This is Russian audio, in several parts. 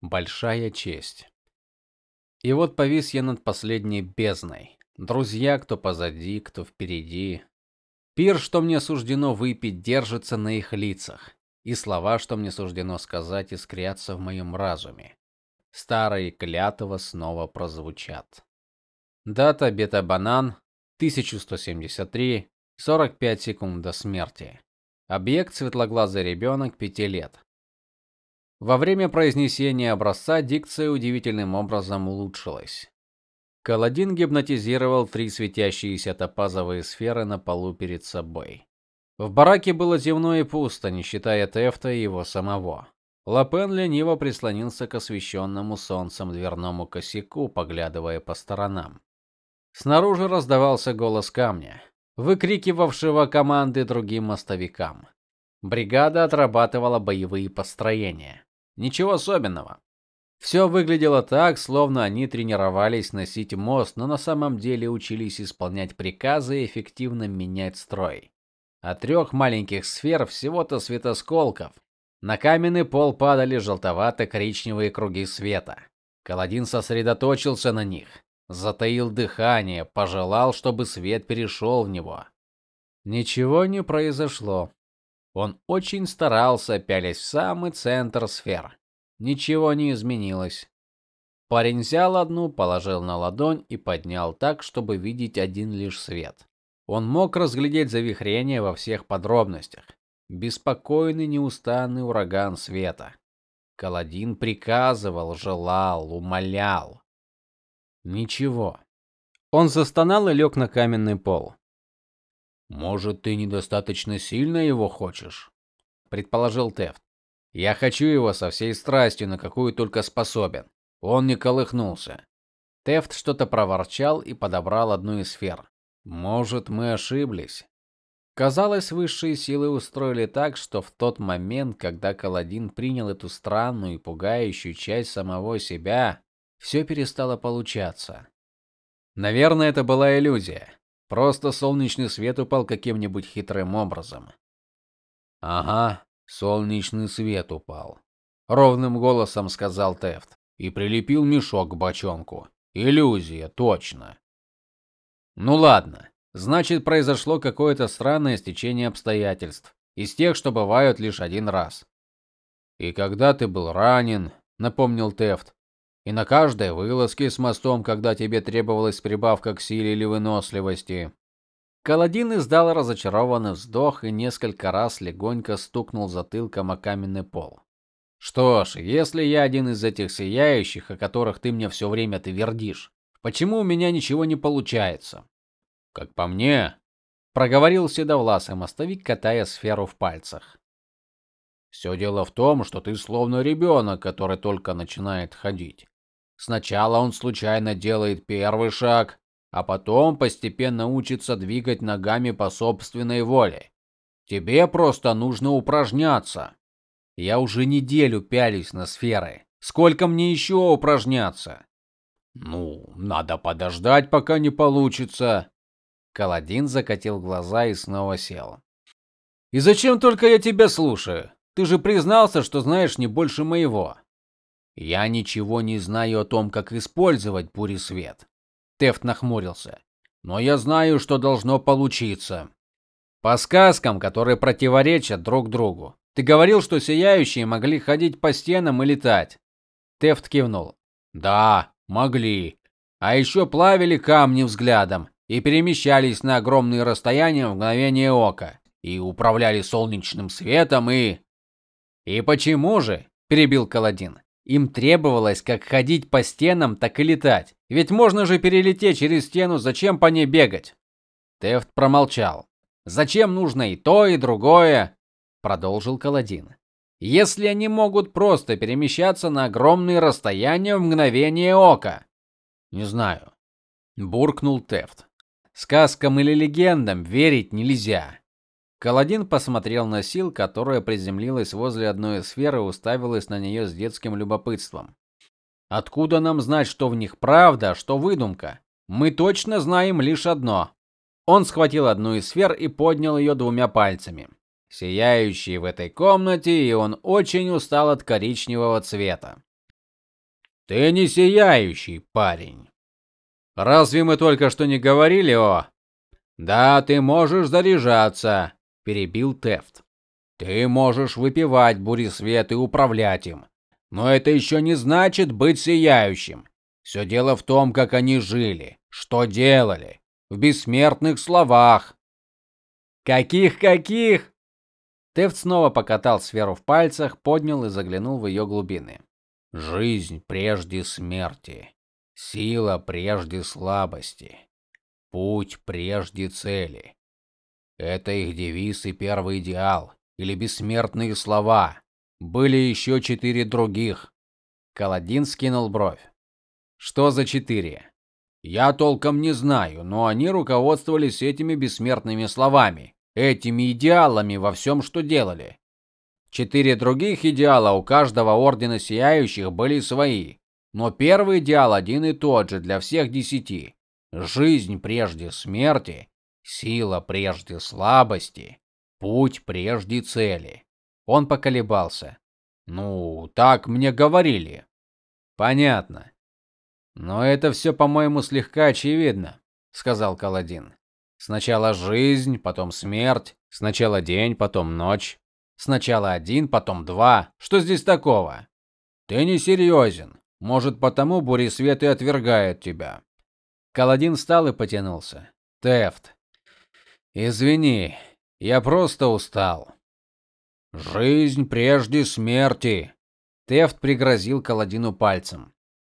Большая честь. И вот повис я над последней бездной. Друзья, кто позади, кто впереди. Пир, что мне суждено выпить, держится на их лицах, и слова, что мне суждено сказать, искрятся в моем разуме. Старые клятвы снова прозвучат. Дата бета-банан 1173, 45 секунд до смерти. Объект светлоглазый ребенок 5 лет. Во время произнесения образца дикция удивительным образом улучшилась. Каладин гипнотизировал три светящиеся топазовые сферы на полу перед собой. В бараке было темно и пусто, не считая Тефта и его самого. Лапен лениво прислонился к освещенному солнцем дверному косяку, поглядывая по сторонам. Снаружи раздавался голос камня, выкрикивавшего команды другим мостовикам. Бригада отрабатывала боевые построения. Ничего особенного. Все выглядело так, словно они тренировались носить мост, но на самом деле учились исполнять приказы и эффективно менять строй. От трех маленьких сфер всего-то светосколков на каменный пол падали желтовато-коричневые круги света. Каладин сосредоточился на них, затаил дыхание, пожелал, чтобы свет перешел в него. Ничего не произошло. Он очень старался, пялясь в самый центр сфер. Ничего не изменилось. Парень взял одну, положил на ладонь и поднял так, чтобы видеть один лишь свет. Он мог разглядеть завихрение во всех подробностях. Беспокойный, неустанный ураган света. Каладин приказывал, желал, умолял. Ничего. Он застонал и лег на каменный пол. Может, ты недостаточно сильно его хочешь, предположил Тефт. Я хочу его со всей страстью, на какую только способен. Он не колыхнулся. Тефт что-то проворчал и подобрал одну из сфер. Может, мы ошиблись. Казалось, высшие силы устроили так, что в тот момент, когда Каладин принял эту странную и пугающую часть самого себя, все перестало получаться. Наверное, это была иллюзия. Просто солнечный свет упал каким-нибудь хитрым образом. Ага, солнечный свет упал, ровным голосом сказал Тефт и прилепил мешок к бочонку. Иллюзия, точно. Ну ладно. Значит, произошло какое-то странное стечение обстоятельств, из тех, что бывают лишь один раз. И когда ты был ранен, напомнил Тефт, и на каждой вылазке с мостом, когда тебе требовалась прибавка к силе или выносливости. Каладин издал разочарованный вздох и несколько раз легонько стукнул затылком о каменный пол. Что ж, если я один из этих сияющих, о которых ты мне все время твердишь, почему у меня ничего не получается? Как по мне, проговорил седовласый мостовик, катая сферу в пальцах. Все дело в том, что ты словно ребенок, который только начинает ходить. Сначала он случайно делает первый шаг, а потом постепенно учится двигать ногами по собственной воле. Тебе просто нужно упражняться. Я уже неделю пялюсь на сферы. Сколько мне еще упражняться? Ну, надо подождать, пока не получится. Каладин закатил глаза и снова сел. И зачем только я тебя слушаю? Ты же признался, что знаешь не больше моего. Я ничего не знаю о том, как использовать буресвет. Тефт нахмурился. Но я знаю, что должно получиться. По сказкам, которые противоречат друг другу. Ты говорил, что сияющие могли ходить по стенам и летать. Тефт кивнул. Да, могли. А еще плавили камни взглядом и перемещались на огромные расстояния в мгновение ока и управляли солнечным светом и И почему же? перебил Каладин. Им требовалось как ходить по стенам, так и летать. Ведь можно же перелететь через стену, зачем по ней бегать? Тефт промолчал. Зачем нужно и то, и другое? продолжил Каладин. Если они могут просто перемещаться на огромные расстояния в мгновение ока. Не знаю, буркнул Тефт. Сказкам или легендам верить нельзя. Каладин посмотрел на Сил, которая приземлилась возле одной из сфер и уставилась на нее с детским любопытством. Откуда нам знать, что в них правда, а что выдумка? Мы точно знаем лишь одно. Он схватил одну из сфер и поднял ее двумя пальцами. Сияющий в этой комнате, и он очень устал от коричневого цвета. Ты не сияющий парень. Разве мы только что не говорили о Да, ты можешь заряжаться, перебил Тефт. Ты можешь выпивать буресвет и управлять им. Но это еще не значит быть сияющим. Все дело в том, как они жили, что делали, в бессмертных словах. Каких каких? Тефт снова покатал сферу в пальцах, поднял и заглянул в ее глубины. Жизнь прежде смерти, сила прежде слабости, путь прежде цели. Это их девиз и первый идеал или бессмертные слова. Были еще четыре других. Каладин скинул бровь. Что за четыре? Я толком не знаю, но они руководствовались этими бессмертными словами, этими идеалами во всем, что делали. Четыре других идеала у каждого ордена сияющих были свои, но первый идеал один и тот же для всех десяти. Жизнь прежде смерти, сила прежде слабости, путь прежде цели. Он поколебался. Ну, так мне говорили. Понятно. Но это все, по-моему, слегка очевидно, сказал Каладин. Сначала жизнь, потом смерть, сначала день, потом ночь, сначала один, потом два. Что здесь такого? Ты не серьезен. Может, потому Буресвет и отвергает тебя. Каладин встал и потянулся. Тефт. Извини, я просто устал. Жизнь прежде смерти. Тефт пригрозил Каладину пальцем.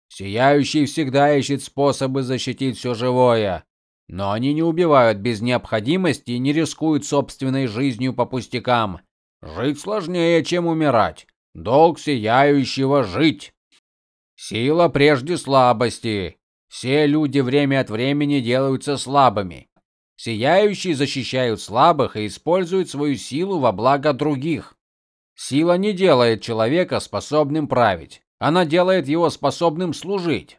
Сияющий всегда ищет способы защитить все живое, но они не убивают без необходимости и не рискуют собственной жизнью по пустякам. Жить сложнее, чем умирать. Долг сияющего жить. Сила прежде слабости. Все люди время от времени делаются слабыми. Сияющие защищают слабых и используют свою силу во благо других. Сила не делает человека способным править. Она делает его способным служить.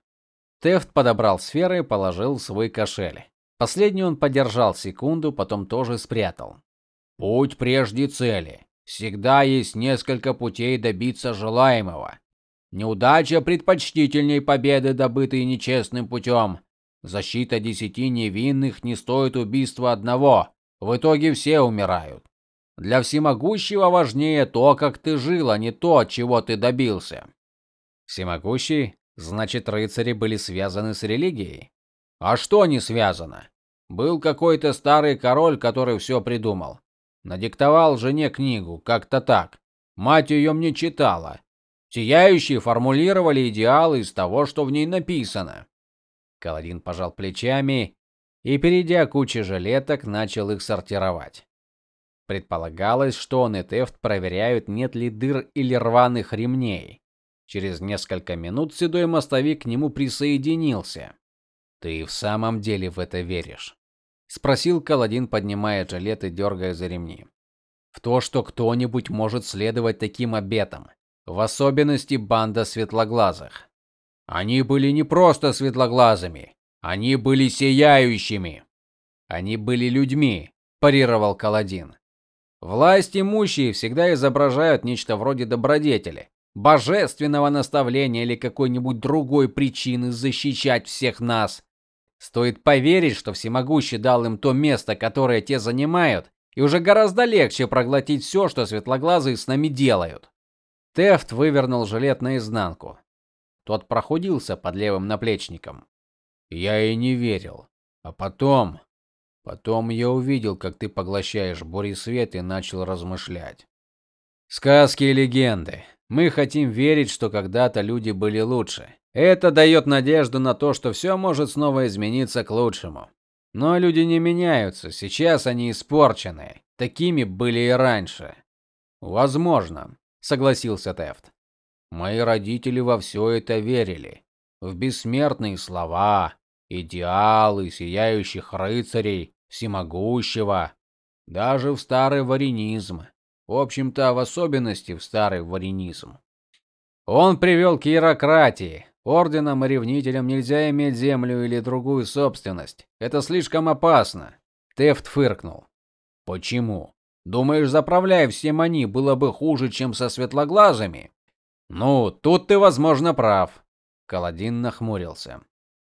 Тефт подобрал сферы и положил в свой кошель. Последний он подержал секунду, потом тоже спрятал. Путь прежде цели. Всегда есть несколько путей добиться желаемого. Неудача предпочтительней победы, добытой нечестным путем. Защита десяти невинных не стоит убийства одного. В итоге все умирают. Для всемогущего важнее то, как ты жил, а не то, чего ты добился. Всемогущий, значит, рыцари были связаны с религией. А что не связано? Был какой-то старый король, который все придумал. Надиктовал жене книгу, как-то так. Мать ее мне читала. Сияющие формулировали идеалы из того, что в ней написано. Каладин пожал плечами и, перейдя к куче жилеток, начал их сортировать. Предполагалось, что он и Тефт проверяют, нет ли дыр или рваных ремней. Через несколько минут седой мостовик к нему присоединился. Ты в самом деле в это веришь? спросил Каладин, поднимая жилет и дергая за ремни. В то, что кто-нибудь может следовать таким обетам, в особенности банда светлоглазых. Они были не просто светлоглазыми, они были сияющими. Они были людьми, парировал Каладин. Власть имущие всегда изображают нечто вроде добродетели, божественного наставления или какой-нибудь другой причины защищать всех нас. Стоит поверить, что всемогущий дал им то место, которое те занимают, и уже гораздо легче проглотить все, что светлоглазые с нами делают. Тефт вывернул жилет наизнанку. Тот прохудился под левым наплечником. Я и не верил. А потом, потом я увидел, как ты поглощаешь свет и начал размышлять. Сказки и легенды. Мы хотим верить, что когда-то люди были лучше. Это дает надежду на то, что все может снова измениться к лучшему. Но люди не меняются, сейчас они испорчены. Такими были и раньше. Возможно, согласился Тефт. Мои родители во все это верили, в бессмертные слова, идеалы сияющих рыцарей, всемогущего, даже в старый варенизм. В общем-то, в особенности в старый варенизм. Он привел к иерократии. Орденам и ревнителям нельзя иметь землю или другую собственность. Это слишком опасно. Тефт фыркнул. Почему? Думаешь, заправляя всем они, было бы хуже, чем со светлоглазыми? Ну, тут ты, возможно, прав. Каладин нахмурился.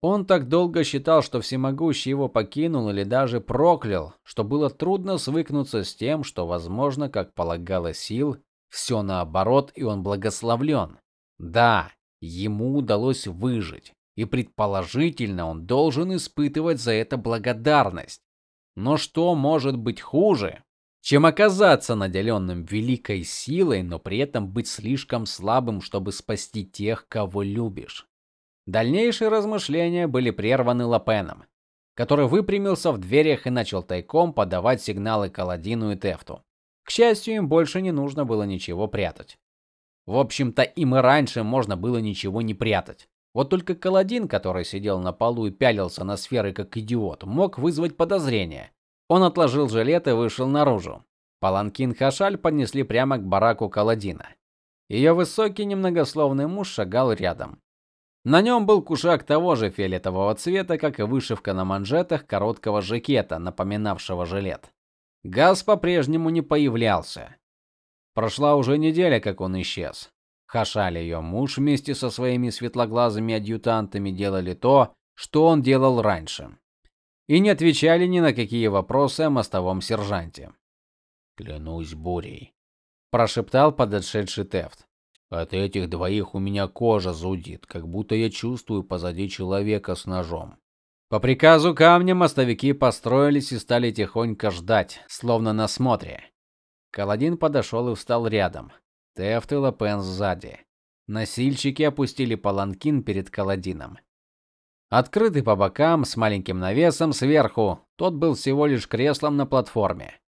Он так долго считал, что всемогущий его покинул или даже проклял, что было трудно свыкнуться с тем, что, возможно, как полагалось сил, все наоборот, и он благословлен. Да, ему удалось выжить, и предположительно он должен испытывать за это благодарность. Но что может быть хуже, чем оказаться наделенным великой силой, но при этом быть слишком слабым, чтобы спасти тех, кого любишь? Дальнейшие размышления были прерваны Лапеном, который выпрямился в дверях и начал тайком подавать сигналы Каладину и Тефту. К счастью, им больше не нужно было ничего прятать. В общем-то, им и раньше можно было ничего не прятать. Вот только Каладин, который сидел на полу и пялился на сферы как идиот, мог вызвать подозрения. Он отложил жилет и вышел наружу. Паланкин Хашаль поднесли прямо к бараку Каладина. Ее высокий немногословный муж шагал рядом. На нем был кушак того же фиолетового цвета, как и вышивка на манжетах короткого жакета, напоминавшего жилет. Газ по-прежнему не появлялся. Прошла уже неделя, как он исчез. Хашаль ее муж вместе со своими светлоглазыми адъютантами делали то, что он делал раньше. И не отвечали ни на какие вопросы о мостовом сержанте. "Клянусь бурей", прошептал подошедший Тефт. От этих двоих у меня кожа зудит, как будто я чувствую позади человека с ножом. По приказу камня мостовики построились и стали тихонько ждать, словно на смотре. Каладин подошел и встал рядом. Тефт и Лапен сзади. Носильщики опустили паланкин перед Каладином. Открытый по бокам, с маленьким навесом сверху, тот был всего лишь креслом на платформе.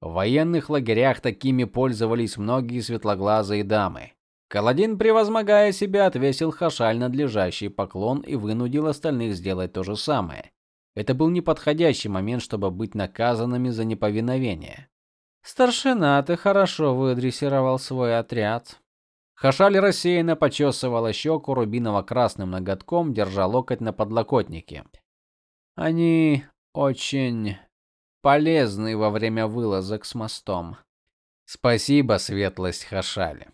В военных лагерях такими пользовались многие светлоглазые дамы. Каладин, превозмогая себя, отвесил Хашаль надлежащий поклон и вынудил остальных сделать то же самое. Это был неподходящий момент, чтобы быть наказанными за неповиновение. Старшина, ты хорошо выдрессировал свой отряд. Хашаль рассеянно почесывала щеку рубиново-красным ноготком, держа локоть на подлокотнике. Они очень полезны во время вылазок с мостом. Спасибо, светлость Хашали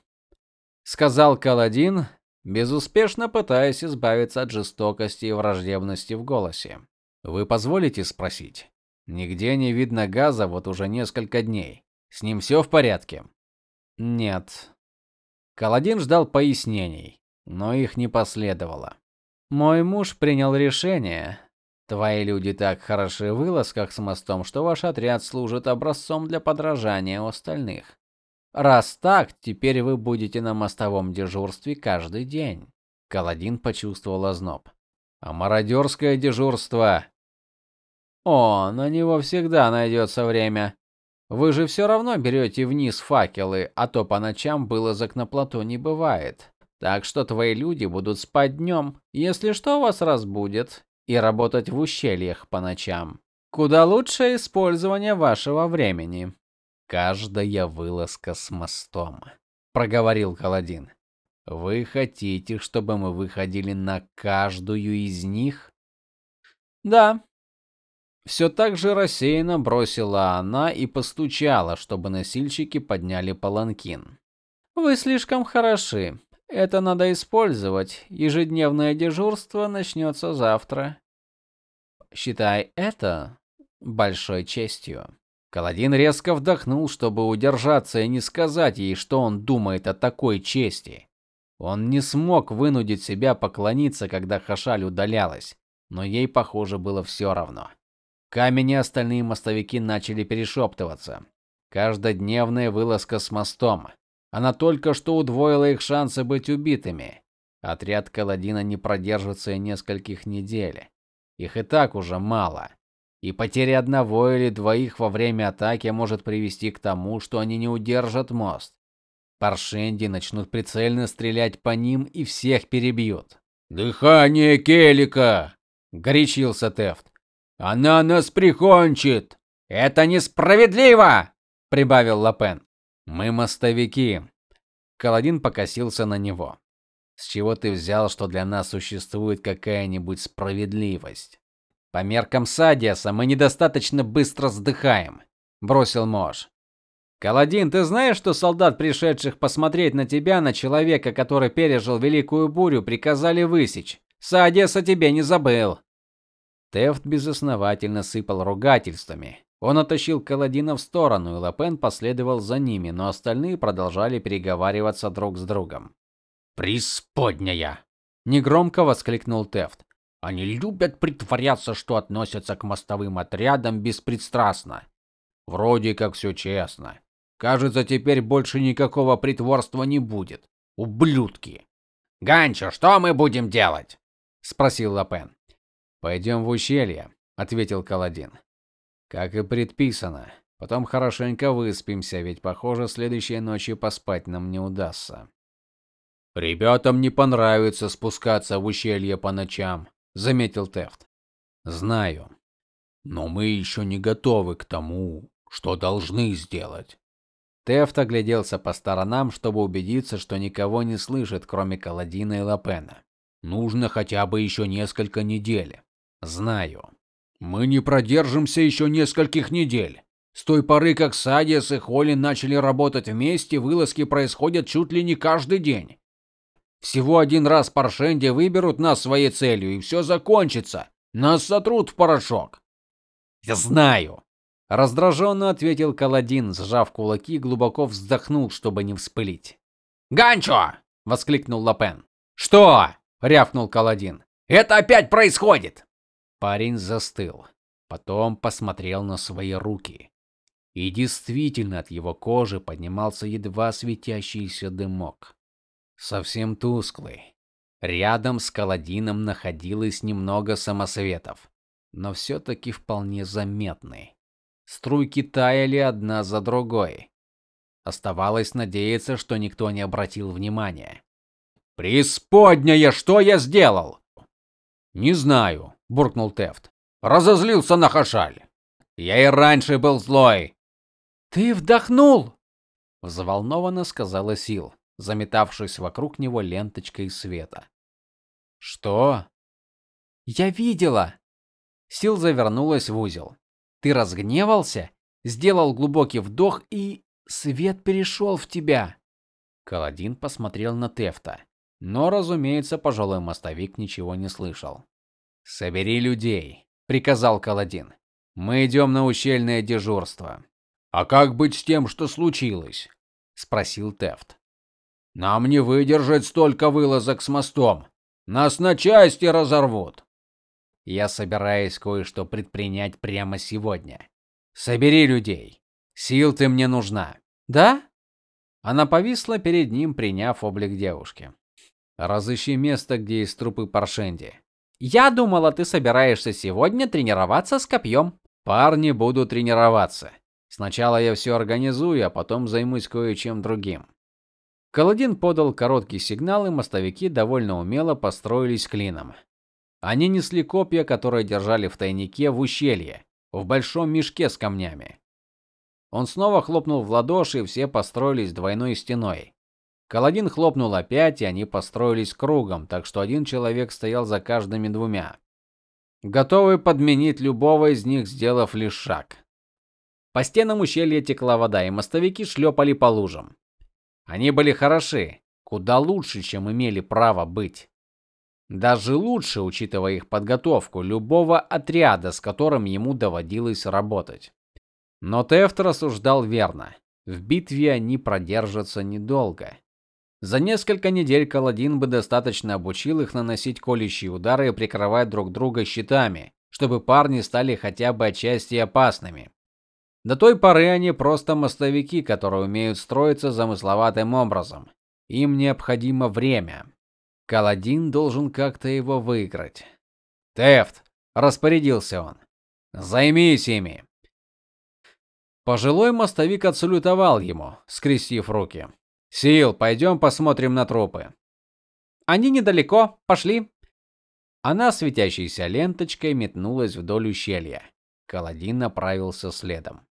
сказал Каладин, безуспешно пытаясь избавиться от жестокости и враждебности в голосе. Вы позволите спросить? Нигде не видно газа вот уже несколько дней. С ним все в порядке? Нет. Каладин ждал пояснений, но их не последовало. Мой муж принял решение. Твои люди так хороши в вылазках с мостом, что ваш отряд служит образцом для подражания у остальных. Раз так, теперь вы будете на мостовом дежурстве каждый день. Каладин почувствовал озноб. А мародерское дежурство? О, на него всегда найдется время. Вы же все равно берете вниз факелы, а то по ночам вылазок на плато не бывает. Так что твои люди будут спать днем, если что вас разбудит, и работать в ущельях по ночам. Куда лучшее использование вашего времени. Каждая вылазка с мостом, проговорил Каладин. Вы хотите, чтобы мы выходили на каждую из них? Да. Все так же рассеянно бросила она и постучала, чтобы носильщики подняли паланкин. Вы слишком хороши. Это надо использовать. Ежедневное дежурство начнется завтра. Считай это большой честью. Каладин резко вдохнул, чтобы удержаться и не сказать ей, что он думает о такой чести. Он не смог вынудить себя поклониться, когда Хашаль удалялась, но ей, похоже, было все равно. Камень и остальные мостовики начали перешептываться. Каждодневная вылазка с мостом. Она только что удвоила их шансы быть убитыми. Отряд Каладина не продержится и нескольких недель. Их и так уже мало. И потеря одного или двоих во время атаки может привести к тому, что они не удержат мост. Паршенди начнут прицельно стрелять по ним и всех перебьют. Дыхание Келика, горячился Тефт. Она нас прикончит. Это несправедливо, прибавил Лапен. Мы мостовики. Каладин покосился на него. С чего ты взял, что для нас существует какая-нибудь справедливость? По меркам Садиаса мы недостаточно быстро сдыхаем, бросил Мож. Каладин, ты знаешь, что солдат, пришедших посмотреть на тебя, на человека, который пережил великую бурю, приказали высечь? Саадеса тебе не забыл. Тефт безосновательно сыпал ругательствами. Он оттащил Каладина в сторону, и Лапен последовал за ними, но остальные продолжали переговариваться друг с другом. "Присподняя!" негромко воскликнул Тефт. "Они любят притворяться, что относятся к мостовым отрядам беспристрастно. Вроде как все честно. Кажется, теперь больше никакого притворства не будет. Ублюдки. Ганчо, что мы будем делать? спросил Лапен. «Пойдем в ущелье, ответил Каладин. Как и предписано. Потом хорошенько выспимся, ведь похоже, следующей ночью поспать нам не удастся. Ребятам не понравится спускаться в ущелье по ночам, заметил Тефт. Знаю. Но мы еще не готовы к тому, что должны сделать. Тефт огляделся по сторонам, чтобы убедиться, что никого не слышит, кроме Каладина и Лапена. Нужно хотя бы еще несколько недель. Знаю. Мы не продержимся еще нескольких недель. С той поры, как Садиас и Холлин начали работать вместе, вылазки происходят чуть ли не каждый день. Всего один раз Паршенди выберут нас своей целью, и все закончится. Нас сотрут в порошок. Я знаю, Раздраженно ответил Каладин, сжав кулаки глубоко вздохнул, чтобы не вспылить. "Ганчо!" воскликнул Лапен. "Что?" рявкнул Каладин. "Это опять происходит!" Парень застыл, потом посмотрел на свои руки. И действительно, от его кожи поднимался едва светящийся дымок, совсем тусклый. Рядом с Каладином находилось немного самосветов, но все таки вполне заметный. Струйки таяли одна за другой. Оставалось надеяться, что никто не обратил внимания. Преисподняя, что я сделал? Не знаю, буркнул Тефт. Разозлился на Хашаль. Я и раньше был злой. Ты вдохнул, взволнованно сказала Сил, заметавшись вокруг него ленточкой света. Что? Я видела. Сил завернулась в узел. Ты разгневался, сделал глубокий вдох и свет перешел в тебя. Каладин посмотрел на Тефта, но, разумеется, пожилой мостовик ничего не слышал. "Собери людей", приказал Каладин. "Мы идем на ущельное дежурство". "А как быть с тем, что случилось?" спросил Тефт. "Нам не выдержать столько вылазок с мостом. Нас на части разорвут". Я собираюсь кое-что предпринять прямо сегодня. Собери людей. Сил ты мне нужна. Да? Она повисла перед ним, приняв облик девушки. Разыщи место, где есть трупы Паршенди. Я думала, ты собираешься сегодня тренироваться с копьем. Парни будут тренироваться. Сначала я все организую, а потом займусь кое-чем другим. Каладин подал короткий сигнал, и мостовики довольно умело построились клином. Они несли копья, которые держали в тайнике в ущелье, в большом мешке с камнями. Он снова хлопнул в ладоши, и все построились двойной стеной. Каладин хлопнул опять, и они построились кругом, так что один человек стоял за каждыми двумя, готовый подменить любого из них, сделав лишь шаг. По стенам ущелья текла вода, и мостовики шлепали по лужам. Они были хороши, куда лучше, чем имели право быть. Даже лучше, учитывая их подготовку любого отряда, с которым ему доводилось работать. Но Тефт рассуждал верно. В битве они продержатся недолго. За несколько недель Каладин бы достаточно обучил их наносить колющие удары и прикрывать друг друга щитами, чтобы парни стали хотя бы отчасти опасными. До той поры они просто мостовики, которые умеют строиться замысловатым образом. Им необходимо время. Каладин должен как-то его выиграть. Тефт, распорядился он. Займись ими. Пожилой мостовик отсалютовал ему, скрестив руки. Сил, пойдем посмотрим на трупы. Они недалеко, пошли. Она светящейся ленточкой метнулась вдоль ущелья. Каладин направился следом.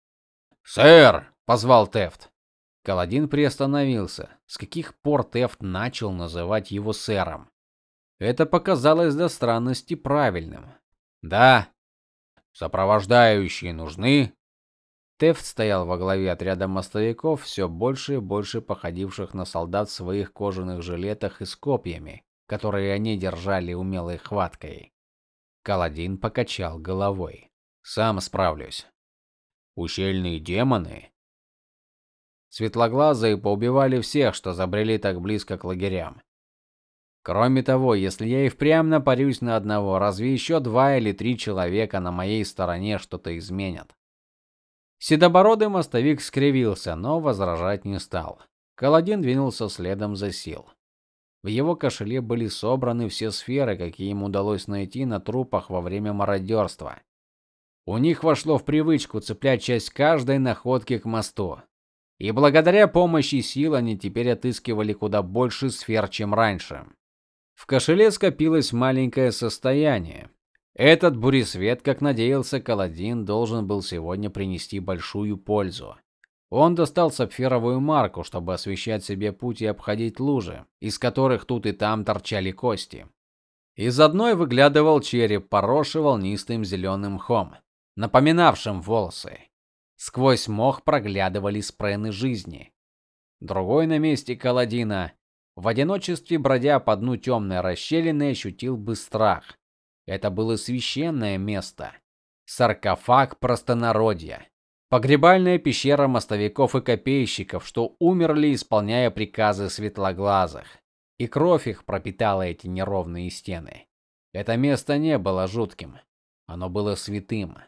"Сэр!" позвал Тефт. Каладин приостановился. С каких пор Тефт начал называть его сэром? Это показалось до странности правильным. Да. Сопровождающие нужны. Тефт стоял во главе отряда мостовиков, все больше и больше походивших на солдат в своих кожаных жилетах и с копьями, которые они держали умелой хваткой. Каладин покачал головой. Сам справлюсь. Ущельные демоны Светлоглазые поубивали всех, что забрели так близко к лагерям. Кроме того, если я и впрямь напарюсь на одного, разве еще два или три человека на моей стороне что-то изменят? Седобородый мостовик скривился, но возражать не стал. Каладин двинулся следом за Сил. В его кошеле были собраны все сферы, какие ему удалось найти на трупах во время мародерства. У них вошло в привычку цеплять часть каждой находки к мосту. И благодаря помощи сил они теперь отыскивали куда больше сфер, чем раньше. В кошеле скопилось маленькое состояние. Этот буресвет, как надеялся Каладин, должен был сегодня принести большую пользу. Он достал сапфировую марку, чтобы освещать себе путь и обходить лужи, из которых тут и там торчали кости. Из одной выглядывал череп, поросший волнистым зеленым мхом, напоминавшим волосы. Сквозь мох проглядывали спрены жизни. Другой на месте Каладина, в одиночестве бродя по дну темной расщелины, ощутил бы страх. Это было священное место, саркофаг простонародья, погребальная пещера мостовиков и копейщиков, что умерли, исполняя приказы светлоглазых, и кровь их пропитала эти неровные стены. Это место не было жутким, оно было святым.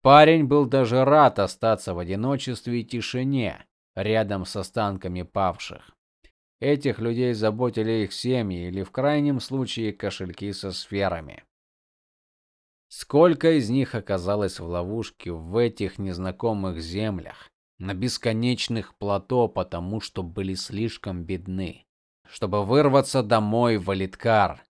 Парень был даже рад остаться в одиночестве и тишине рядом с останками павших. Этих людей заботили их семьи или в крайнем случае кошельки со сферами. Сколько из них оказалось в ловушке в этих незнакомых землях, на бесконечных плато, потому что были слишком бедны, чтобы вырваться домой в Алиткар,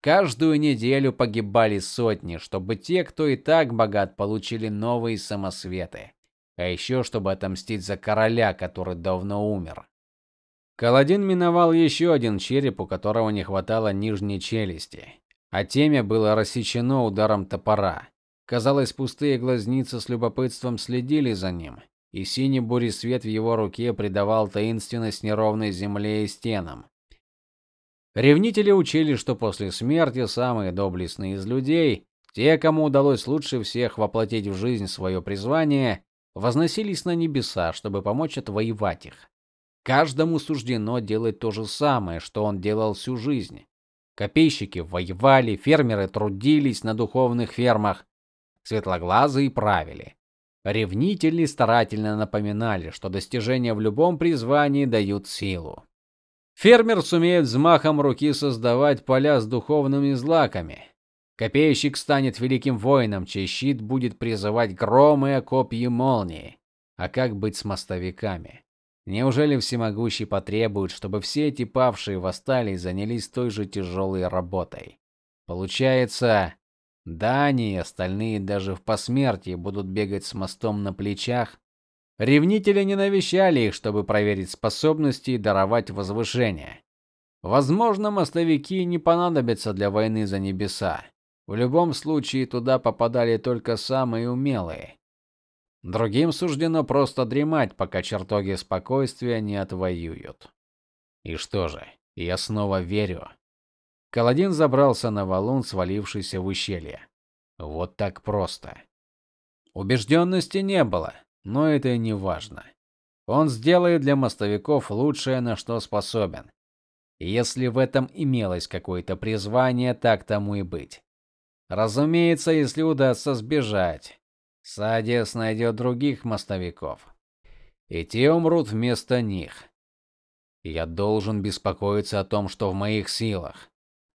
Каждую неделю погибали сотни, чтобы те, кто и так богат, получили новые самосветы. А еще чтобы отомстить за короля, который давно умер. Каладин миновал еще один череп, у которого не хватало нижней челюсти, а темя было рассечено ударом топора. Казалось, пустые глазницы с любопытством следили за ним, и синий буресвет в его руке придавал таинственность неровной земле и стенам. Ревнители учили, что после смерти самые доблестные из людей, те, кому удалось лучше всех воплотить в жизнь свое призвание, возносились на небеса, чтобы помочь отвоевать их. Каждому суждено делать то же самое, что он делал всю жизнь. Копейщики воевали, фермеры трудились на духовных фермах, светлоглазые правили. Ревнители старательно напоминали, что достижения в любом призвании дают силу. Фермер сумеет взмахом руки создавать поля с духовными злаками. Копейщик станет великим воином, чей щит будет призывать громы копья молнии. А как быть с мостовиками? Неужели всемогущий потребует, чтобы все эти павшие восстали и занялись той же тяжелой работой? Получается, Дани и остальные даже в посмертии будут бегать с мостом на плечах, Ревнители не навещали их, чтобы проверить способности и даровать возвышение. Возможно, мостовики не понадобятся для войны за небеса. В любом случае туда попадали только самые умелые. Другим суждено просто дремать, пока чертоги спокойствия не отвоюют. И что же? Я снова верю. Каладин забрался на валун, свалившийся в ущелье. Вот так просто. Убежденности не было. Но это и не важно. Он сделает для мостовиков лучшее, на что способен. Если в этом имелось какое-то призвание, так тому и быть. Разумеется, если удастся сбежать, Садис найдет других мостовиков. И те умрут вместо них. Я должен беспокоиться о том, что в моих силах.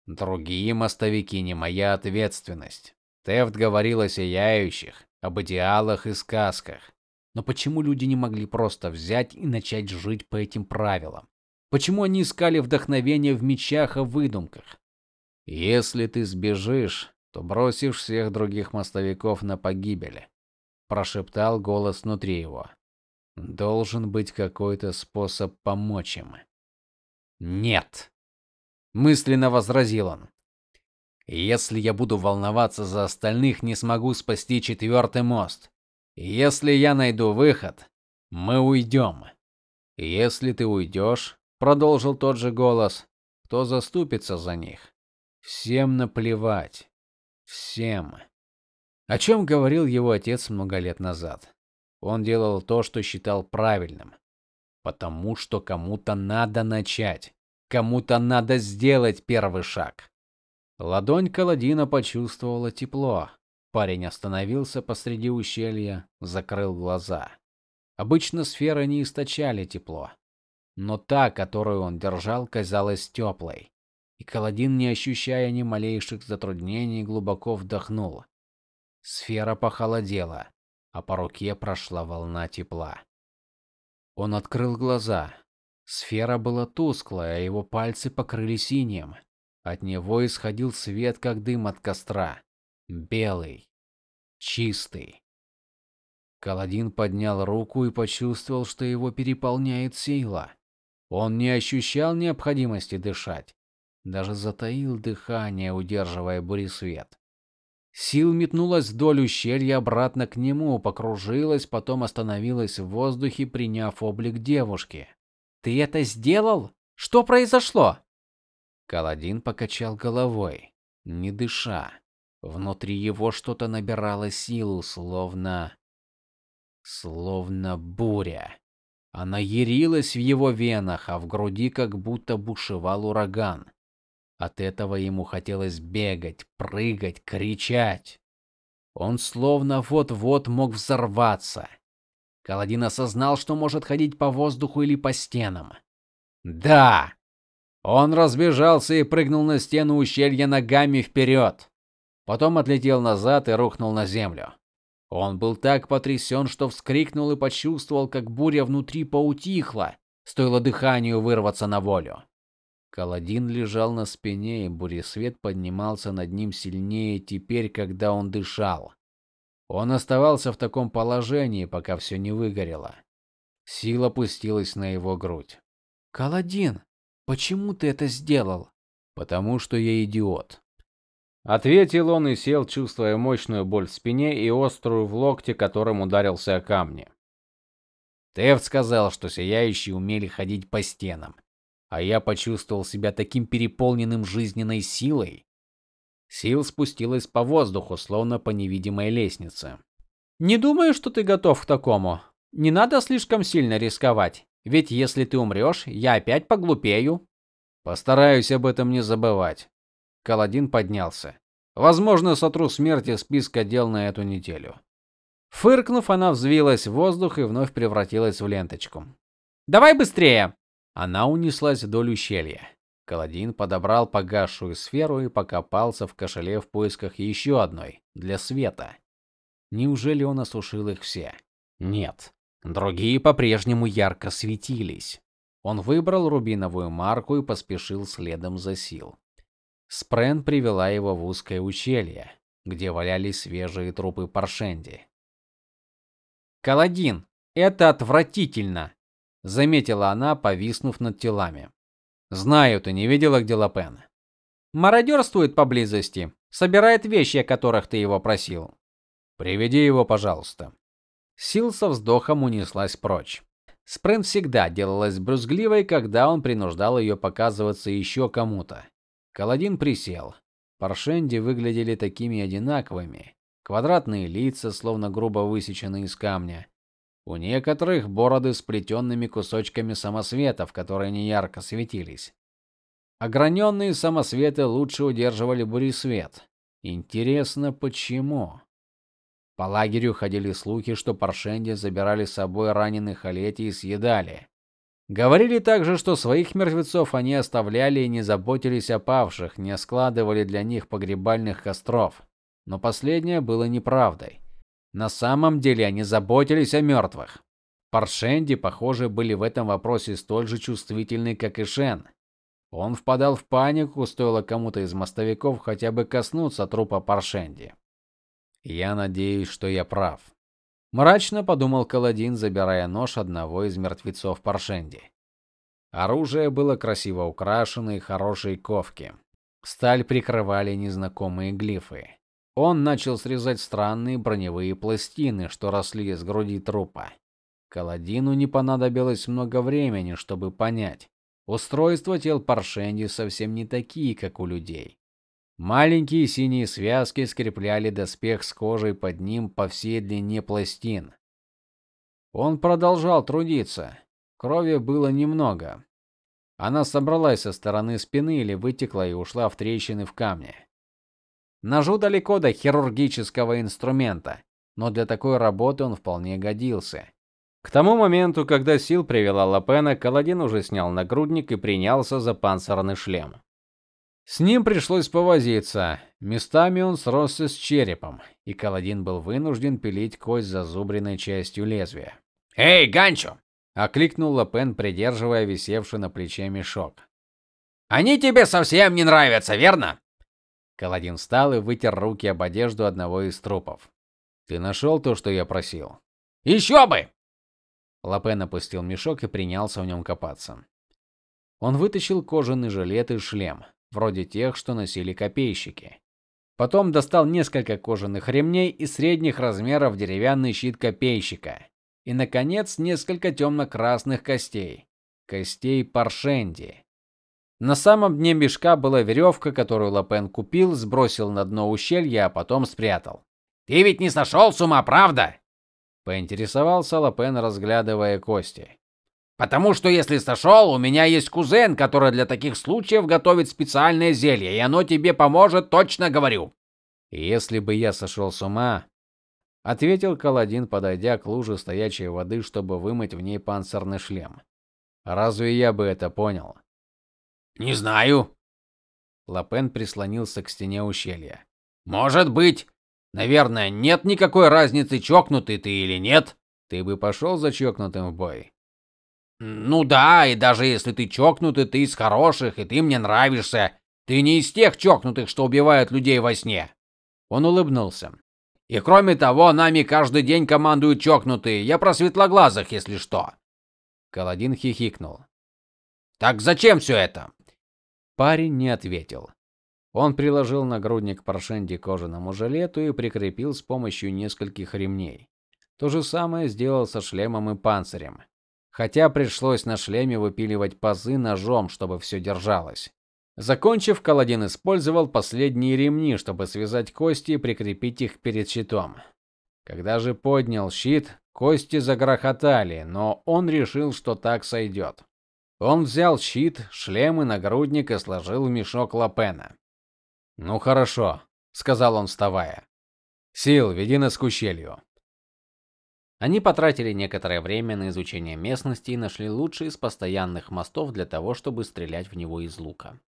Другие мостовики не моя ответственность. Тефт говорил о сияющих, об идеалах и сказках. Но почему люди не могли просто взять и начать жить по этим правилам? Почему они искали вдохновение в мечах и выдумках? Если ты сбежишь, то бросишь всех других мостовиков на погибель, прошептал голос внутри его. Должен быть какой-то способ помочь им. Нет, мысленно возразил он. Если я буду волноваться за остальных, не смогу спасти четвертый мост. Если я найду выход, мы уйдем. Если ты уйдешь, продолжил тот же голос, кто заступится за них? Всем наплевать. Всем. О чем говорил его отец много лет назад. Он делал то, что считал правильным, потому что кому-то надо начать, кому-то надо сделать первый шаг. Ладонь Каладина почувствовала тепло. Парень остановился посреди ущелья, закрыл глаза. Обычно сферы не источали тепло, но та, которую он держал, казалась теплой. И Каладин, не ощущая ни малейших затруднений, глубоко вдохнул. Сфера похолодела, а по руке прошла волна тепла. Он открыл глаза. Сфера была тусклая, а его пальцы покрылись синим. От него исходил свет, как дым от костра, белый, чистый. Каладин поднял руку и почувствовал, что его переполняет сила. Он не ощущал необходимости дышать, даже затаил дыхание, удерживая буресвет. Сил метнулась вдоль ущелья обратно к нему, покружилась, потом остановилась в воздухе, приняв облик девушки. "Ты это сделал? Что произошло?" Каладин покачал головой, не дыша. Внутри его что-то набирало силу, словно словно буря. Она ярилась в его венах, а в груди как будто бушевал ураган. От этого ему хотелось бегать, прыгать, кричать. Он словно вот-вот мог взорваться. Каладин осознал, что может ходить по воздуху или по стенам. Да. Он разбежался и прыгнул на стену ущелья ногами вперед. Потом отлетел назад и рухнул на землю. Он был так потрясен, что вскрикнул и почувствовал, как буря внутри поутихла, стоило дыханию вырваться на волю. Каладин лежал на спине, и буресвет поднимался над ним сильнее теперь, когда он дышал. Он оставался в таком положении, пока все не выгорело. Сила опустилась на его грудь. "Каладин, почему ты это сделал?" "Потому что я идиот", ответил он и сел, чувствуя мощную боль в спине и острую в локте, которым ударился о камни. Тев сказал, что сияющие умели ходить по стенам а я почувствовал себя таким переполненным жизненной силой. Сил спустилась по воздуху, словно по невидимой лестнице. Не думаю, что ты готов к такому. Не надо слишком сильно рисковать, ведь если ты умрешь, я опять поглупею. Постараюсь об этом не забывать. Каладин поднялся. Возможно, сотру смерть из списка дел на эту неделю. Фыркнув, она взвилась в воздух и вновь превратилась в ленточку. Давай быстрее, она унеслась вдоль ущелья. Каладин подобрал погасшую сферу и покопался в кошеле в поисках еще одной для света. Неужели он осушил их все? Нет. Другие по-прежнему ярко светились. Он выбрал рубиновую марку и поспешил следом за Сил. Спрен привела его в узкое ущелье, где валялись свежие трупы Паршенди. Каладин, это отвратительно, заметила она, повиснув над телами. Знаю, ты не видела, где Лапен. Мародерствует поблизости, собирает вещи, о которых ты его просил. Приведи его, пожалуйста. Сил со вздохом унеслась прочь. Сприн всегда делалась брюзгливой, когда он принуждал ее показываться еще кому-то. Каладин присел. Паршенди выглядели такими одинаковыми. Квадратные лица, словно грубо высеченные из камня, у некоторых бороды с плетенными кусочками самосветов, которые неярко светились. Ограненные самосветы лучше удерживали буресвет. Интересно, почему? По лагерю ходили слухи, что паршенди забирали с собой раненых Олети и съедали. Говорили также, что своих мертвецов они оставляли и не заботились о павших, не складывали для них погребальных костров. Но последнее было неправдой. На самом деле они заботились о мертвых. Паршенди, похоже, были в этом вопросе столь же чувствительны, как и Шен. Он впадал в панику, стоило кому-то из мостовиков хотя бы коснуться трупа Паршенди. Я надеюсь, что я прав, мрачно подумал Каладин, забирая нож одного из мертвецов Паршенди. Оружие было красиво украшено и хорошей ковки. Сталь прикрывали незнакомые глифы. Он начал срезать странные броневые пластины, что росли из груди трупа. Каладину не понадобилось много времени, чтобы понять, устройства тел Паршенди совсем не такие, как у людей. Маленькие синие связки скрепляли доспех с кожей под ним по всей длине пластин. Он продолжал трудиться. Крови было немного. Она собралась со стороны спины или вытекла и ушла в трещины в камне. Ножу далеко до хирургического инструмента, но для такой работы он вполне годился. К тому моменту, когда Сил привела Лапена, Каладин уже снял нагрудник и принялся за панцирный шлем. С ним пришлось повозиться. Местами он сросся с черепом, и Каладин был вынужден пилить кость зазубренной частью лезвия. "Эй, Ганчо!" окликнул Лапен, придерживая висевший на плече мешок. "Они тебе совсем не нравятся, верно?" Каладин встал и вытер руки об одежду одного из трупов. Ты нашел то, что я просил? «Еще бы. Лапен опустил мешок и принялся в нем копаться. Он вытащил кожаный жилет и шлем, вроде тех, что носили копейщики. Потом достал несколько кожаных ремней и средних размеров деревянный щит копейщика. И наконец, несколько темно красных костей, костей паршенди. На самом дне мешка была веревка, которую Лапен купил, сбросил на дно ущелья, а потом спрятал. Ты ведь не сошел с ума, правда? поинтересовался Лапен, разглядывая кости. Потому что если сошел, у меня есть кузен, который для таких случаев готовит специальное зелье, и оно тебе поможет, точно говорю. Если бы я сошел с ума, ответил Каладин, подойдя к луже стоячей воды, чтобы вымыть в ней панцирный шлем. Разве я бы это понял? Не знаю. Лапен прислонился к стене ущелья. Может быть, наверное, нет никакой разницы, чокнутый ты или нет. Ты бы пошел за чокнутым в бой. Ну да, и даже если ты чокнутый, ты из хороших, и ты мне нравишься. Ты не из тех чокнутых, что убивают людей во сне. Он улыбнулся. И кроме того, нами каждый день командуют чокнутые. Я про светлоглазых, если что. Каладин хихикнул. Так зачем все это? Парень не ответил. Он приложил нагрудник Паршенди к кожаному жилету и прикрепил с помощью нескольких ремней. То же самое сделал со шлемом и панцирем. Хотя пришлось на шлеме выпиливать пазы ножом, чтобы все держалось. Закончив, Каладин использовал последние ремни, чтобы связать кости и прикрепить их перед щитом. Когда же поднял щит, кости загрохотали, но он решил, что так сойдет. Он взял щит, шлем и нагрудник и сложил в мешок Лапена. "Ну хорошо", сказал он, вставая. "Сил, веди нас к ущелью". Они потратили некоторое время на изучение местности и нашли лучший из постоянных мостов для того, чтобы стрелять в него из лука.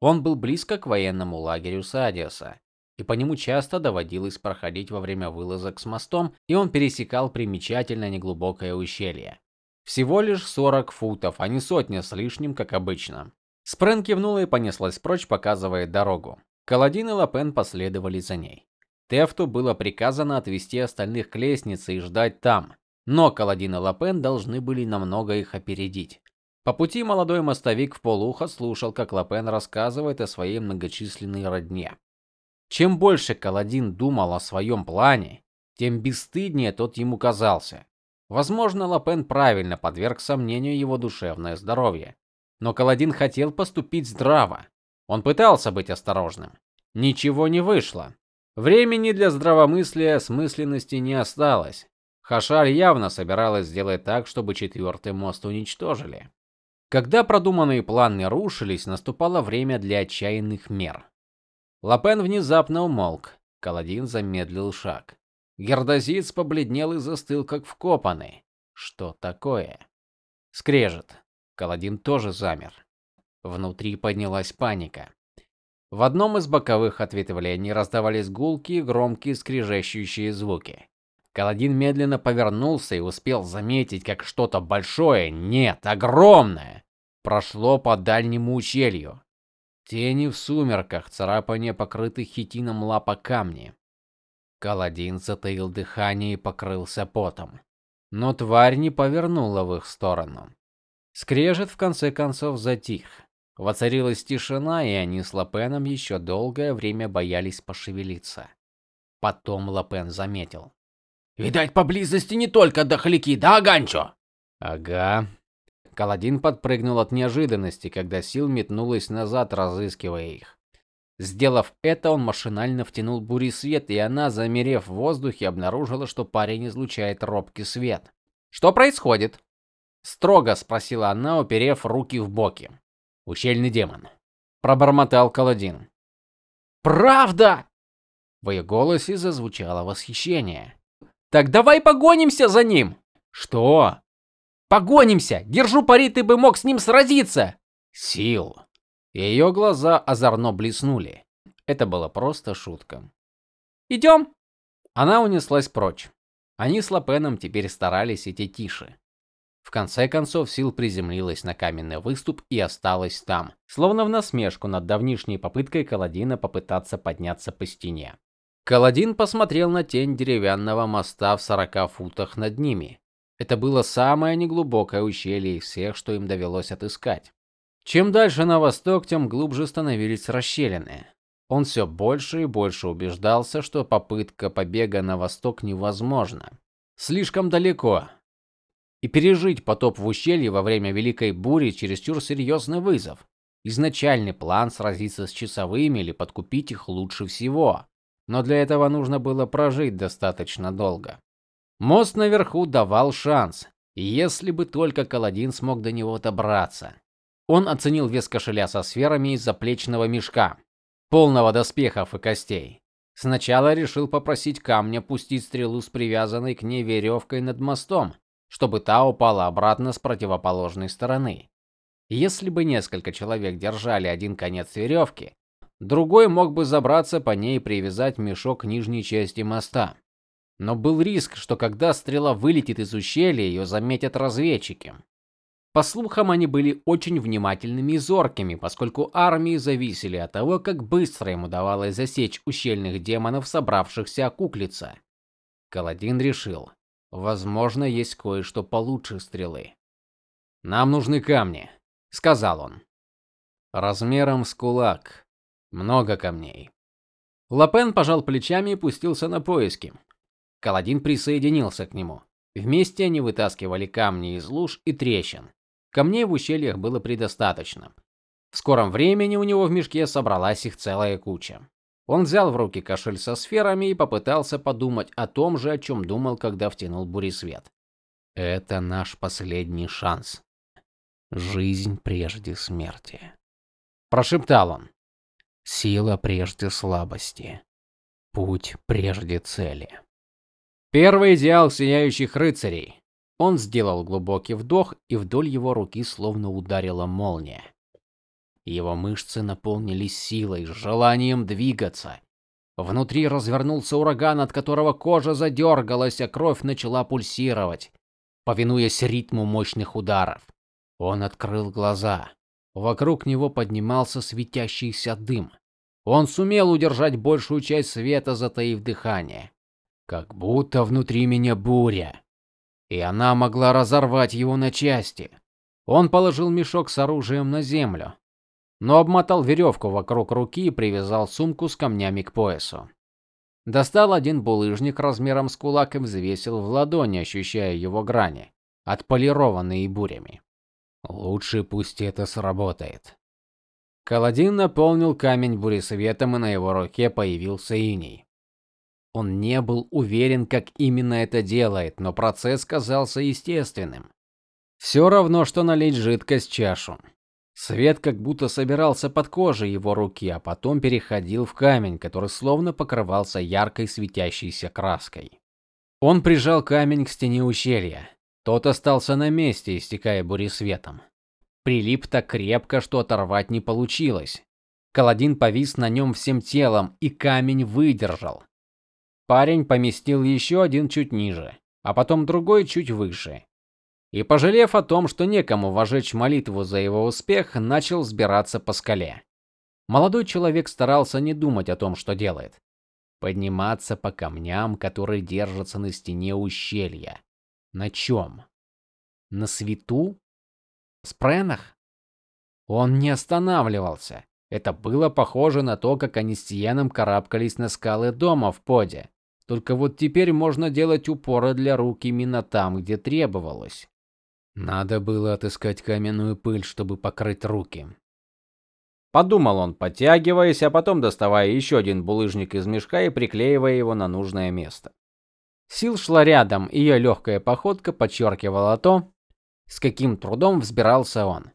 Он был близко к военному лагерю Садиаса, и по нему часто доводилось проходить во время вылазок с мостом, и он пересекал примечательно неглубокое ущелье. Всего лишь 40 футов, а не сотня с лишним, как обычно. Спрен кивнула и понеслась прочь, показывая дорогу. Каладин и Лапен последовали за ней. Тефту было приказано отвести остальных к лестнице и ждать там, но Каладин и Лапен должны были намного их опередить. По пути молодой мостовик в полухо слушал, как Лапен рассказывает о своей многочисленной родне. Чем больше Каладин думал о своем плане, тем бесстыднее тот ему казался. Возможно, Лапен правильно подверг сомнению его душевное здоровье, но Каладин хотел поступить здраво. Он пытался быть осторожным. Ничего не вышло. Времени для здравомыслия, смысленности не осталось. Хашаль явно собиралась сделать так, чтобы четвертый мост уничтожили. Когда продуманные планы рушились, наступало время для отчаянных мер. Лапен внезапно умолк. Каладин замедлил шаг. Гердозиц побледнел и застыл как вкопанный. Что такое? Скрежет. Каладин тоже замер. Внутри поднялась паника. В одном из боковых ответвлений раздавались гулкие, громкие, скрежещущие звуки. Каладин медленно повернулся и успел заметить, как что-то большое, нет, огромное, прошло по дальнему ущелью. Тени в сумерках, царапание покрытых хитином лапа камни. Каладин затаил дыхание и покрылся потом. Но тварь не повернула в их сторону. Скрежет в конце концов затих. Воцарилась тишина, и они с Лапеном еще долгое время боялись пошевелиться. Потом Лапен заметил: "Видать, поблизости не только дохляки, да, Ганчо?" "Ага". Каладин подпрыгнул от неожиданности, когда Сил метнулась назад, разыскивая их. Сделав это, он машинально втянул бури свет, и она, замерев в воздухе, обнаружила, что парень излучает робкий свет. "Что происходит?" строго спросила она, уперев руки в боки. "Ущельный демон", пробормотал Каладин. "Правда?" В ее голосе зазвучало восхищение. Так давай погонимся за ним. Что? Погонимся. Держу пари, ты бы мог с ним сразиться. Сил. Ее глаза озорно блеснули. Это была просто шутка. Идем. Она унеслась прочь. Они с Лапеном теперь старались идти тише. В конце концов Сил приземлилась на каменный выступ и осталась там, словно в насмешку над давнишней попыткой Каладина попытаться подняться по стене. Каладин посмотрел на тень деревянного моста в сорока футах над ними. Это было самое неглубокое ущелье из всех, что им довелось отыскать. Чем дальше на восток, тем глубже становились расщелины. Он все больше и больше убеждался, что попытка побега на восток невозможна. Слишком далеко. И пережить потоп в ущелье во время великой бури чересчур серьезный вызов. Изначальный план сразиться с часовыми или подкупить их лучше всего но для этого нужно было прожить достаточно долго. Мост наверху давал шанс, если бы только Каладин смог до него добраться. Он оценил вес кошеля со сферами из заплечного мешка, полного доспехов и костей. Сначала решил попросить камня пустить стрелу с привязанной к ней веревкой над мостом, чтобы та упала обратно с противоположной стороны. Если бы несколько человек держали один конец веревки, Другой мог бы забраться по ней и привязать мешок к нижней части моста. Но был риск, что когда стрела вылетит из ущелья, ее заметят разведчики. По слухам, они были очень внимательными и зоркими, поскольку армии зависели от того, как быстро им удавалось засечь ущельных демонов, собравшихся окуклиться. Каладин решил, возможно, есть кое-что получше стрелы. Нам нужны камни, сказал он. Размером с кулак. Много камней. Лапен пожал плечами и пустился на поиски. Каладин присоединился к нему. Вместе они вытаскивали камни из луж и трещин. Камней в ущельях было предостаточно. В скором времени у него в мешке собралась их целая куча. Он взял в руки кошель со сферами и попытался подумать о том же, о чем думал, когда втянул буресвет. Это наш последний шанс. Жизнь прежде смерти, прошептал он. Сила прежде слабости. Путь прежде цели. Первый идеал сияющих рыцарей. Он сделал глубокий вдох, и вдоль его руки словно ударила молния. Его мышцы наполнились силой, желанием двигаться. Внутри развернулся ураган, от которого кожа задергалась, а кровь начала пульсировать, повинуясь ритму мощных ударов. Он открыл глаза. Вокруг него поднимался светящийся дым. Он сумел удержать большую часть света, затаив дыхание. Как будто внутри меня буря, и она могла разорвать его на части. Он положил мешок с оружием на землю, но обмотал веревку вокруг руки и привязал сумку с камнями к поясу. Достал один булыжник размером с кулак и взвесил в ладони, ощущая его грани, отполированные бурями. Лучше пусть это сработает. Каладин наполнил камень буресветом, и на его руке появился иней. Он не был уверен, как именно это делает, но процесс казался естественным. Все равно что налить жидкость в чашу. Свет как будто собирался под кожей его руки, а потом переходил в камень, который словно покрывался яркой светящейся краской. Он прижал камень к стене ущелья. Тот остался на месте, истекая буресветом. Прилип так крепко, что оторвать не получилось. Каладин повис на нем всем телом, и камень выдержал. Парень поместил еще один чуть ниже, а потом другой чуть выше. И пожалев о том, что некому вожечь молитву за его успех, начал взбираться по скале. Молодой человек старался не думать о том, что делает. Подниматься по камням, которые держатся на стене ущелья. На чем? На свету? Спренах? Он не останавливался. Это было похоже на то, как они с Тиеном карабкались на скалы дома в поде. Только вот теперь можно делать упоры для рук именно там, где требовалось. Надо было отыскать каменную пыль, чтобы покрыть руки. Подумал он, подтягиваясь, а потом доставая еще один булыжник из мешка и приклеивая его на нужное место. Сил шла рядом, ее легкая походка подчеркивала то, с каким трудом взбирался он.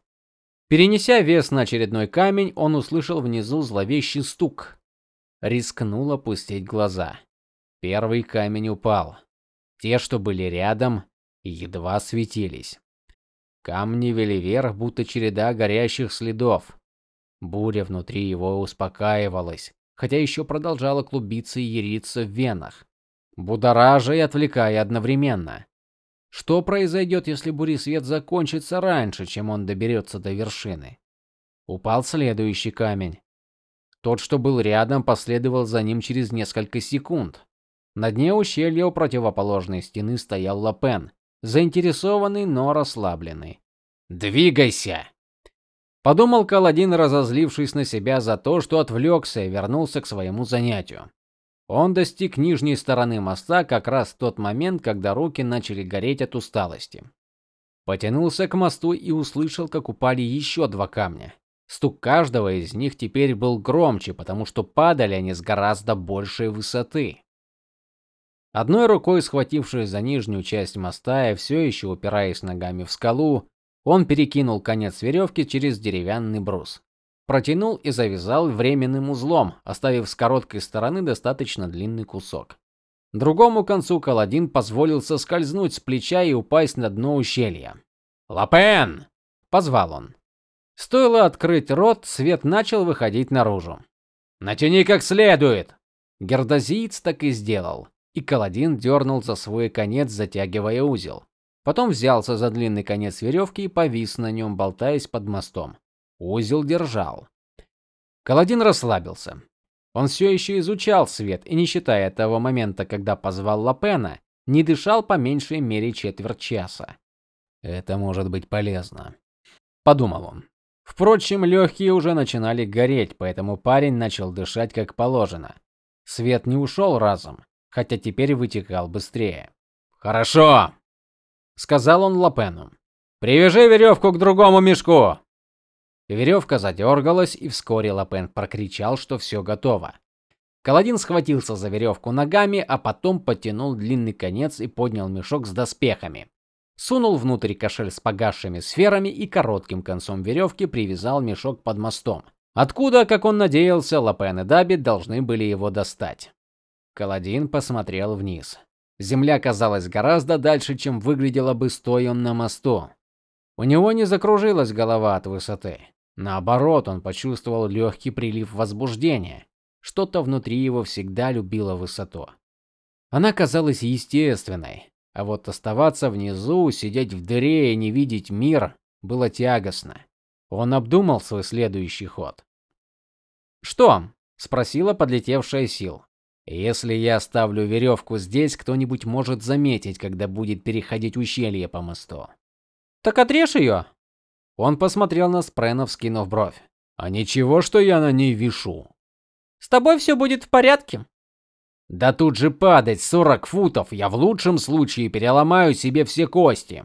Перенеся вес на очередной камень, он услышал внизу зловещий стук. Рискнул опустить глаза. Первый камень упал. Те, что были рядом, едва светились. Камни вели вверх, будто череда горящих следов. Буря внутри его успокаивалась, хотя еще продолжала клубиться и яриться в венах, будоража и отвлекая одновременно. Что произойдет, если буресвет закончится раньше, чем он доберется до вершины? Упал следующий камень. Тот, что был рядом, последовал за ним через несколько секунд. На дне ущелья у противоположной стены стоял Лапен, заинтересованный, но расслабленный. "Двигайся", подумал Каладин, разозлившись на себя за то, что отвлекся и вернулся к своему занятию. Он достиг нижней стороны моста как раз в тот момент, когда руки начали гореть от усталости. Потянулся к мосту и услышал, как упали еще два камня. Стук каждого из них теперь был громче, потому что падали они с гораздо большей высоты. Одной рукой схватившись за нижнюю часть моста и все еще упираясь ногами в скалу, он перекинул конец веревки через деревянный брус. Протянул и завязал временным узлом, оставив с короткой стороны достаточно длинный кусок. Другому концу Каладин позволил соскользнуть с плеча и упасть на дно ущелья. "Лапен!" позвал он. Стоило открыть рот, свет начал выходить наружу. "Натяни как следует". Гердозиец так и сделал и Каладин дернул за свой конец, затягивая узел. Потом взялся за длинный конец веревки и повис на нем, болтаясь под мостом. Узел держал. Каладин расслабился. Он все еще изучал свет и, не считая того момента, когда позвал Лапена, не дышал по меньшей мере четверть часа. Это может быть полезно, подумал он. Впрочем, легкие уже начинали гореть, поэтому парень начал дышать как положено. Свет не ушел разом, хотя теперь вытекал быстрее. "Хорошо", сказал он Лапену. "Привяжи веревку к другому мешку". Веревка задергалась, и вскоре Лапен прокричал, что все готово. Каладин схватился за веревку ногами, а потом потянул длинный конец и поднял мешок с доспехами. Сунул внутрь кошель с погасшими сферами и коротким концом веревки привязал мешок под мостом. Откуда, как он надеялся, Лапен и Даби должны были его достать. Каладин посмотрел вниз. Земля казалась гораздо дальше, чем выглядела бы стоя он на мосту. У него не закружилась голова от высоты. Наоборот, он почувствовал легкий прилив возбуждения. Что-то внутри его всегда любило высоту. Она казалась естественной, а вот оставаться внизу, сидеть в дыре и не видеть мир было тягостно. Он обдумал свой следующий ход. "Что?" спросила подлетевшая Сил. Если я оставлю веревку здесь, кто-нибудь может заметить, когда будет переходить ущелье по мосту. Так отрежь ее!» Он посмотрел на Спрена, вскинув бровь. А ничего, что я на ней вишу. С тобой все будет в порядке. Да тут же падать 40 футов, я в лучшем случае переломаю себе все кости.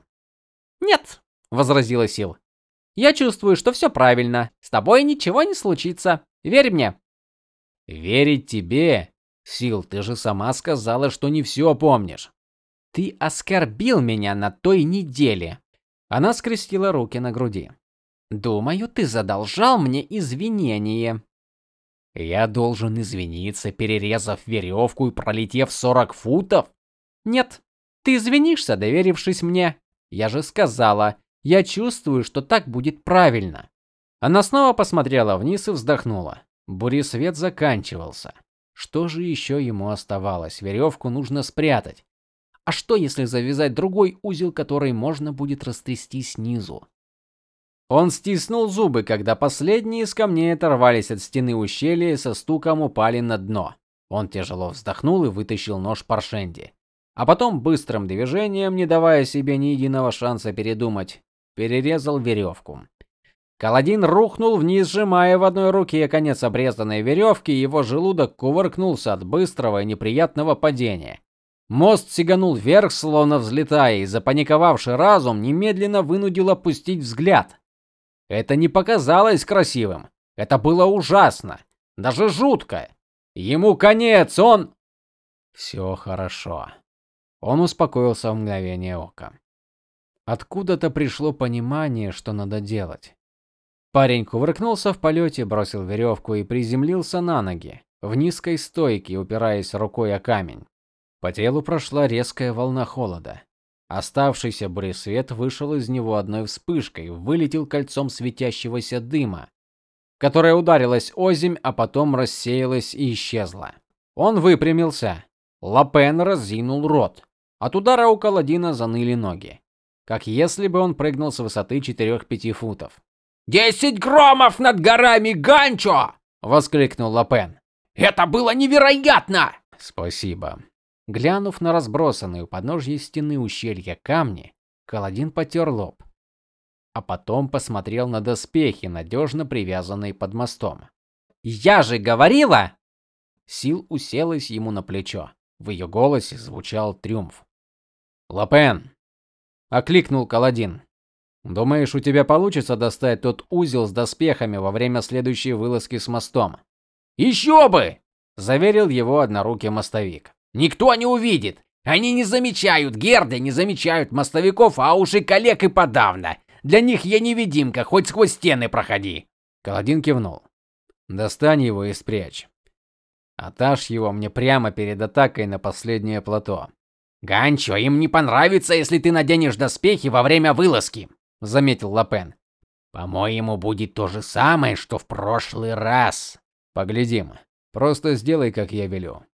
Нет, возразила Сил. Я чувствую, что все правильно. С тобой ничего не случится. Верь мне. Верить тебе Сил, ты же сама сказала, что не все помнишь. Ты оскорбил меня на той неделе. Она скрестила руки на груди. Думаю, ты задолжал мне извинение. Я должен извиниться, перерезав веревку и пролетев 40 футов? Нет. Ты извинишься, доверившись мне. Я же сказала, я чувствую, что так будет правильно. Она снова посмотрела вниз и вздохнула. Буресвет заканчивался. Что же еще ему оставалось? Веревку нужно спрятать. А что, если завязать другой узел, который можно будет растрясти снизу? Он стиснул зубы, когда последние из камней оторвались от стены ущелья и со стуком упали на дно. Он тяжело вздохнул и вытащил нож Паршенди. А потом быстрым движением, не давая себе ни единого шанса передумать, перерезал веревку. Каладин рухнул вниз, сжимая в одной руке конец обрезанной веревки, и его желудок кувыркнулся от быстрого и неприятного падения. Мост сиганул вверх, словно взлетая, и запаниковавший разум немедленно вынудил опустить взгляд. Это не показалось красивым. Это было ужасно, даже жутко. Ему конец, он Все хорошо. Он успокоился в мгновение ока. Откуда-то пришло понимание, что надо делать. Парень кувыркнулся в полете, бросил веревку и приземлился на ноги, в низкой стойке, упираясь рукой о камень. По телу прошла резкая волна холода. Оставшийся буресвет вышел из него одной вспышкой, вылетел кольцом светящегося дыма, которое ударилось озимь, а потом рассеялось и исчезло. Он выпрямился. Лапен разинул рот. От удара у Каладина заныли ноги, как если бы он прыгнул с высоты 4-5 футов. «Десять громов над горами Ганчо!" воскликнул Лапен. "Это было невероятно!" "Спасибо", Глянув на разбросанные у подножья стены ущелья камни, Каладин потер лоб, а потом посмотрел на доспехи, надежно привязанные под мостом. "Я же говорила!" Сил уселась ему на плечо. В ее голосе звучал триумф. "Лапен!" окликнул Каладин. "Думаешь, у тебя получится достать тот узел с доспехами во время следующей вылазки с мостом?" «Еще бы!" заверил его однорукий мостовик. Никто не увидит. Они не замечают герды, не замечают мостовиков, а уж и коллег и подавно. Для них я невидимка, хоть сквозь стены проходи. Каладин кивнул. Достань его и спрячь. Оташь его мне прямо перед атакой на последнее плато. Ганчо, им не понравится, если ты наденешь доспехи во время вылазки, заметил Лапен. По-моему, будет то же самое, что в прошлый раз. Поглядим. Просто сделай, как я велю.